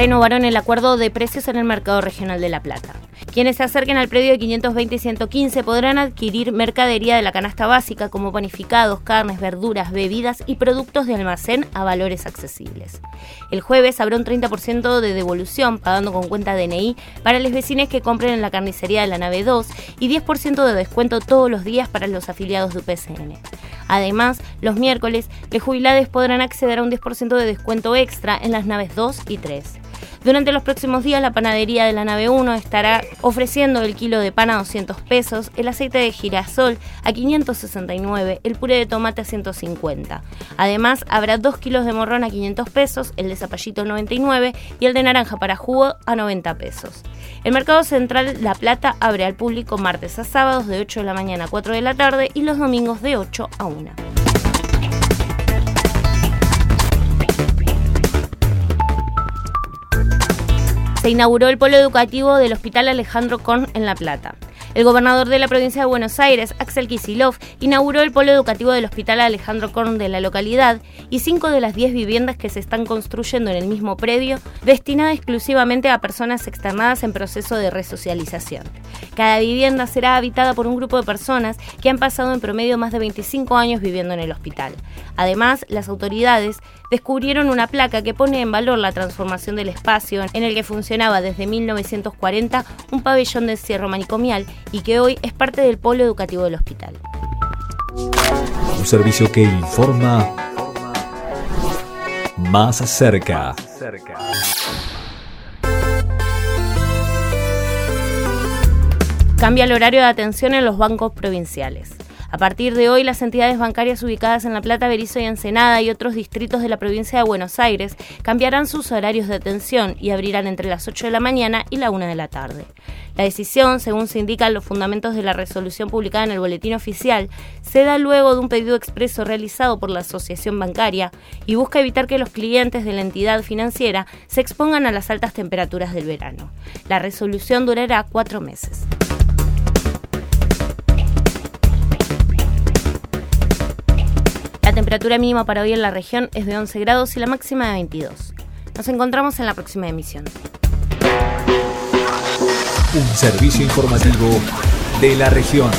Renovaron el acuerdo de precios en el mercado regional de La Plata. Quienes se acerquen al predio de 520 y 115 podrán adquirir mercadería de la canasta básica como panificados, carnes, verduras, bebidas y productos de almacén a valores accesibles. El jueves habrá un 30% de devolución pagando con cuenta DNI para los vecinos que compren en la carnicería de la nave 2 y 10% de descuento todos los días para los afiliados de UPCN. Además, los miércoles, los jubilados podrán acceder a un 10% de descuento extra en las naves 2 y 3. Durante los próximos días, la panadería de la nave 1 estará ofreciendo el kilo de pan a 200 pesos, el aceite de girasol a 569, el puré de tomate a 150. Además, habrá 2 kilos de morrón a 500 pesos, el de zapallito a 99 y el de naranja para jugo a 90 pesos. El mercado central La Plata abre al público martes a sábados de 8 de la mañana a 4 de la tarde y los domingos de 8 a 1. Se inauguró el polo educativo del Hospital Alejandro Korn en La Plata. El gobernador de la provincia de Buenos Aires, Axel Kisilov, inauguró el polo educativo del Hospital Alejandro Korn de la localidad y cinco de las diez viviendas que se están construyendo en el mismo predio, destinadas exclusivamente a personas externadas en proceso de resocialización. Cada vivienda será habitada por un grupo de personas que han pasado en promedio más de 25 años viviendo en el hospital. Además, las autoridades descubrieron una placa que pone en valor la transformación del espacio en el que funcionaba desde 1940 un pabellón de encierro manicomial y que hoy es parte del polo educativo del hospital. Un servicio que informa más cerca. Cambia el horario de atención en los bancos provinciales. A partir de hoy, las entidades bancarias ubicadas en La Plata, Berizo y Ensenada y otros distritos de la provincia de Buenos Aires cambiarán sus horarios de atención y abrirán entre las 8 de la mañana y la 1 de la tarde. La decisión, según se indican los fundamentos de la resolución publicada en el Boletín Oficial, se da luego de un pedido expreso realizado por la Asociación Bancaria y busca evitar que los clientes de la entidad financiera se expongan a las altas temperaturas del verano. La resolución durará cuatro meses. Temperatura mínima para hoy en la región es de 11 grados y la máxima de 22. Nos encontramos en la próxima emisión. Un servicio informativo de la región.